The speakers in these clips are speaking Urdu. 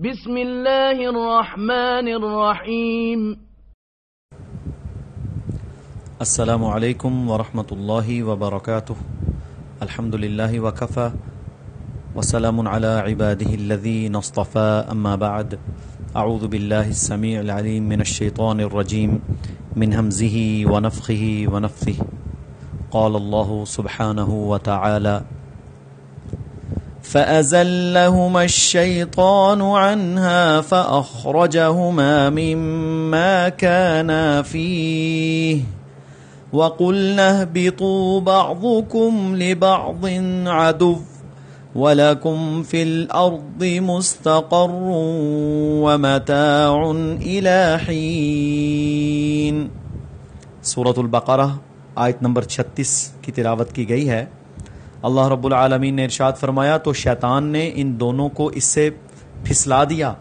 بسم الله الرحمن الرحيم السلام عليكم ورحمة الله وبركاته الحمد لله وكفى وسلام على عباده الذين اصطفى أما بعد۔ أعوذ بالله السميع العليم من الشيطان الرجيم من همزه ونفخه ونفثه قال الله سبحانه وتعالى فأزلهما الشيطان عنها فأخرجهما مما كانا فيه وقلنا اهبطوا بعضكم لبعض عدو ولكم في الأرض مستقر ومتاع إلى حين۔ سورة البقرہ، آیت نمبر 36 کی تلاوت کی گئی ہے۔ اللہ رب العالمین نے ارشاد فرمایا تو شیطان نے ان دونوں کو اس سے پھسلا دیا۔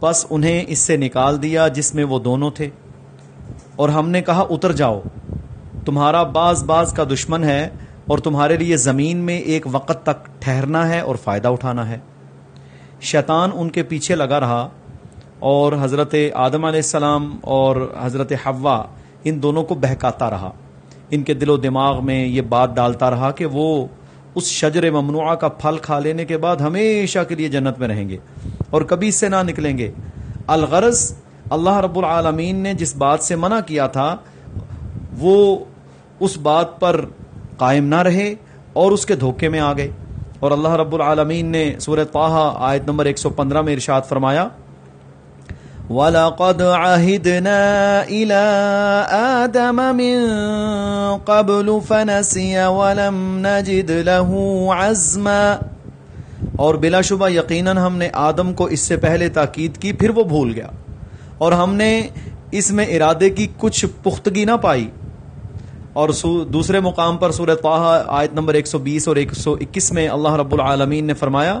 پس انہیں اس سے نکال دیا جس میں وہ دونوں تھے۔ اور ہم نے کہا، اتر جاؤ۔ تمہارا بعض بعض کا دشمن ہے اور تمہارے لیے زمین میں ایک وقت تک ٹھہرنا ہے اور فائدہ اٹھانا ہے۔ شیطان ان کے پیچھے لگا رہا اور حضرت آدم علیہ السلام اور حضرت حوا ان دونوں کو بہکاتا رہا۔ ان کے دل و دماغ میں یہ بات ڈالتا رہا کہ وہ اس شجر ممنوعہ کا پھل کھا لینے کے بعد ہمیشہ کے لیے جنت میں رہیں گے اور کبھی اس سے نہ نکلیں گے۔ الغرض اللہ رب العالمین نے جس بات سے منع کیا تھا، وہ اس بات پر قائم نہ رہے اور اس کے دھوکے میں آ گئے۔ اور اللہ رب العالمین نے سورہ طه آیت نمبر 115 میں ارشاد فرمایا وَلَقَدْ عَهِدْنَا إِلَىٰ آدَمَ مِن قَبْلُ فَنَسِيَ وَلَمْ نَجِدْ لَهُ عَزْمًا۔ اور بلا شبہ یقیناً ہم نے آدم کو اس سے پہلے تاکید کی، پھر وہ بھول گیا۔ اور ہم نے اس میں ارادے کی کچھ پختگی نہ پائی۔ اور دوسرے مقام پر سورہ طه آیت نمبر 120 اور 121 میں اللہ رب العالمین نے فرمایا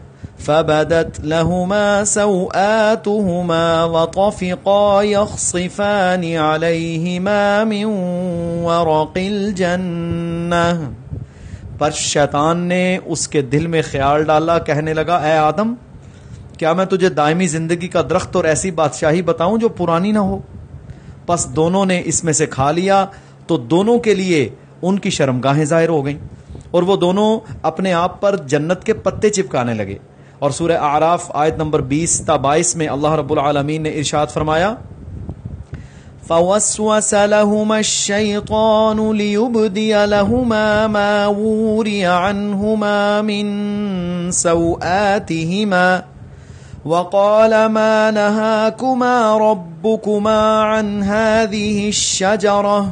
فبدت لهما سوآتهما وطفقا يخصفان عليهما من ورق الجنة۔ پر شیطان نے اس کے دل میں خیال ڈالا، کہنے لگا، اے آدم، کیا میں تجھے دائمی زندگی کا درخت اور ایسی بادشاہی بتاؤں جو پرانی نہ ہو؟ پس دونوں نے اس میں سے کھا لیا، تو دونوں کے لیے ان کی شرمگاہیں ظاہر ہو گئیں اور وہ دونوں اپنے آپ پر جنت کے پتے چپکانے لگے۔ اور سورہ اعراف آیت نمبر بیس تا بائیس میں اللہ رب العالمین نے ارشاد فرمایا، فوسوس لهما الشيطان ليبدي لهما ما وري عنهما من سوآتهما وقال ما نهاكما ربكما عن هذه الشجرة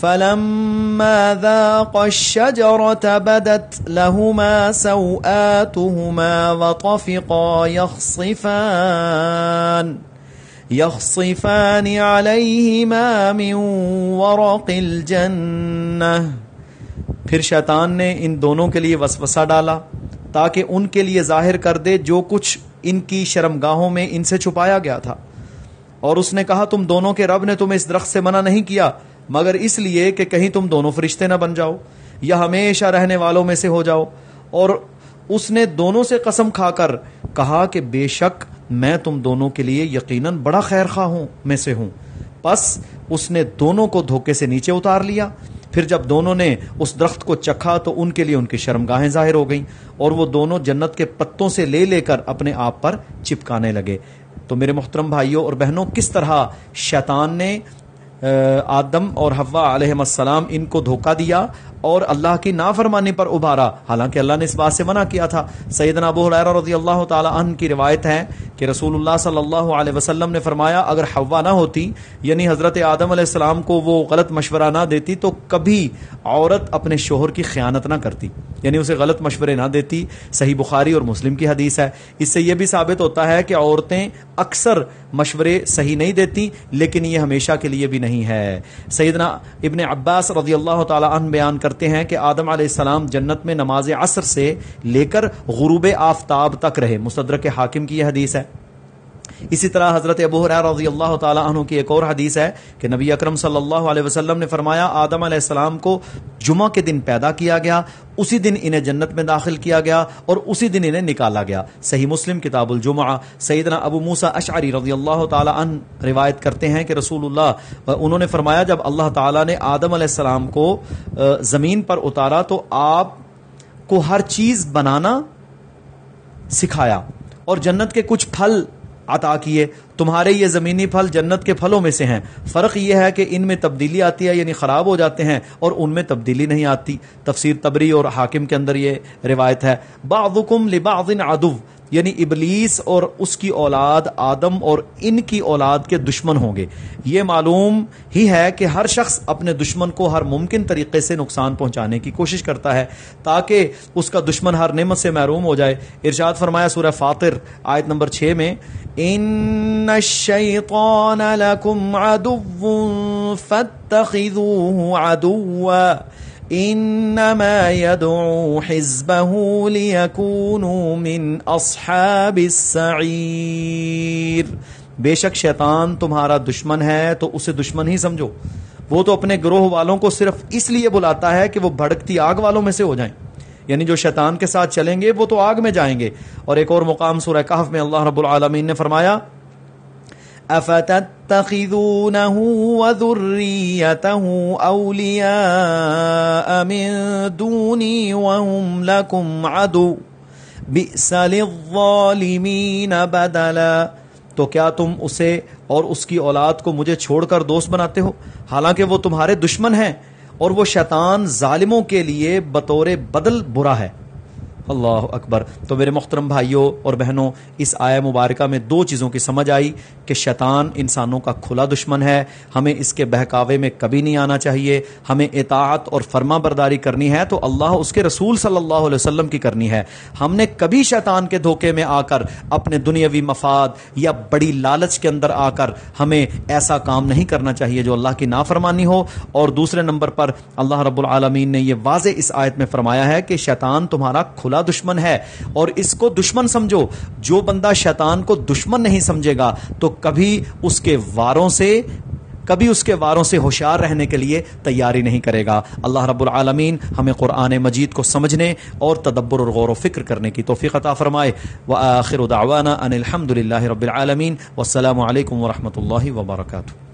فلما ذاق الشجرة بدت لهما سوآتهما وطفقا يخصفان يخصفان عليهما من ورق الجنة۔ پھر شیطان نے ان دونوں کے لیے وسوسہ ڈالا تاکہ ان کے لیے ظاہر کر دے جو کچھ ان کی شرمگاہوں میں ان سے چھپایا گیا تھا۔ اور اس نے کہا، تم دونوں کے رب نے تمہیں اس درخت سے منع نہیں کیا۔ مگر اس لیے کہ کہیں تم دونوں فرشتے نہ بن جاؤ، یا ہمیشہ رہنے والوں میں سے ہو جاؤ۔ اور اس نے دونوں سے قسم کھا کر کہا کہ بے شک میں تم دونوں کے لیے یقیناً بڑا خیر خواہ ہوں، میں سے ہوں۔ پس اس نے دونوں کو دھوکے سے نیچے اتار لیا۔ پھر جب دونوں نے اس درخت کو چکھا تو ان کے لیے ان کی شرمگاہیں ظاہر ہو گئیں اور وہ دونوں جنت کے پتوں سے لے لے کر اپنے آپ پر چپکانے لگے۔ تو میرے محترم بھائیوں اور بہنوں، کس طرح شیطان نے آدم اور حوا علیہ السلام ان کو دھوکہ دیا اور اللہ کی نافرمانی پر ابھارا۔ حالانکہ اللہ نے اس بات سے منع کیا تھا۔ سیدنا ابو حریرہ رضی اللہ تعالی عنہ کی روایت ہے کہ رسول اللہ صلی اللہ علیہ وسلم نے فرمایا، اگر حوا نہ ہوتی یعنی حضرت آدم علیہ السلام کو وہ غلط مشورہ نہ دیتی، تو کبھی عورت اپنے شوہر کی خیانت نہ کرتی۔ یعنی اسے غلط مشورے نہ دیتی۔ صحیح بخاری اور مسلم کی حدیث ہے۔ اس سے یہ بھی ثابت ہوتا ہے کہ عورتیں اکثر مشورے صحیح نہیں دیتی، لیکن یہ ہمیشہ کے لیے بھی نہیں ہے۔ سیدنا ابن عباس رضی اللہ تعالیٰ عنہ بیان کرتے ہیں کہ آدم علیہ السلام جنت میں نماز عصر سے لے کر غروب آفتاب تک رہے۔ مصدرک حاکم کی یہ حدیث ہے۔ اسی طرح حضرت ابو رضی اللہ تعالیٰ عنہ کی ایک اور حدیث ہے کہ نبی اکرم صلی اللہ علیہ وسلم نے فرمایا، آدم علیہ السلام کو جمعہ کے دن پیدا کیا گیا، اسی دن انہیں جنت میں داخل کیا گیا اور اسی دن انہیں نکالا گیا۔ صحیح مسلم کتاب الجمعہ۔ سیدنا ابو موسا اشعری رضی اللہ تعالیٰ عنہ روایت کرتے ہیں کہ رسول اللہ، انہوں نے فرمایا، جب اللہ تعالیٰ نے آدم علیہ السلام کو زمین پر اتارا تو آپ کو ہر چیز بنانا سکھایا اور جنت کے کچھ پھل عطا کیے۔ تمہارے یہ زمینی پھل جنت کے پھلوں میں سے ہیں۔ فرق یہ ہے کہ ان میں تبدیلی آتی ہے یعنی خراب ہو جاتے ہیں، اور ان میں تبدیلی نہیں آتی۔ تفسیر تبری اور حاکم کے اندر یہ روایت ہے۔ بعضکم لبعض عدو یعنی ابلیس اور اس کی اولاد آدم اور ان کی اولاد کے دشمن ہوں گے۔ یہ معلوم ہی ہے کہ ہر شخص اپنے دشمن کو ہر ممکن طریقے سے نقصان پہنچانے کی کوشش کرتا ہے تاکہ اس کا دشمن ہر نعمت سے محروم ہو جائے۔ ارشاد فرمایا سورہ فاطر آیت نمبر چھ میں، ان الشیطان لکم عدو فاتخذوه عدوا انما يدعو حزبه ليكونوا من اصحاب السعير. بے شک شیطان تمہارا دشمن ہے، تو اسے دشمن ہی سمجھو۔ وہ تو اپنے گروہ والوں کو صرف اس لیے بلاتا ہے کہ وہ بھڑکتی آگ والوں میں سے ہو جائیں۔ یعنی جو شیطان کے ساتھ چلیں گے، وہ تو آگ میں جائیں گے۔ اور ایک اور مقام سورہ کہف میں اللہ رب العالمین نے فرمایا افتتخذونه وذريته اولياء من دوني وهم لكم عدو بئس للظالمين بدلا تو کیا تم اسے اور اس کی اولاد کو مجھے چھوڑ کر دوست بناتے ہو؟ حالانکہ وہ تمہارے دشمن ہیں اور وہ شیطان ظالموں کے لیے بطور بدل برا ہے۔ اللہ اکبر۔ تو میرے محترم بھائیوں اور بہنوں، اس آیا مبارکہ میں دو چیزوں کی سمجھ آئی کہ شیطان انسانوں کا کھلا دشمن ہے۔ ہمیں اس کے بہکاوے میں کبھی نہیں آنا چاہیے۔ ہمیں اطاعت اور فرما برداری کرنی ہے تو اللہ اس کے رسول صلی اللہ علیہ وسلم کی کرنی ہے۔ ہم نے کبھی شیطان کے دھوکے میں آ کر اپنے دنیاوی مفاد یا بڑی لالچ کے اندر آ کر ہمیں ایسا کام نہیں کرنا چاہیے جو اللہ کی نافرمانی ہو۔ اور دوسرے نمبر پر اللہ رب العالمین نے یہ واضح اس آیت میں فرمایا ہے کہ شیطان تمہارا کھلا دشمن ہے اور اس کو دشمن سمجھو، جو بندہ شیطان کو دشمن نہیں سمجھے گا، تو کبھی اس کے واروں سے، کبھی اس کے واروں سے ہوشیار رہنے کے لیے تیاری نہیں کرے گا۔ اللہ رب العالمین ہمیں قرآن مجید کو سمجھنے اور تدبر اور غور و فکر کرنے کی توفیق عطا فرمائے۔ وآخر دعوانا ان الحمد للہ رب العالمین۔ والسلام علیکم ورحمۃ اللہ وبرکاتہ۔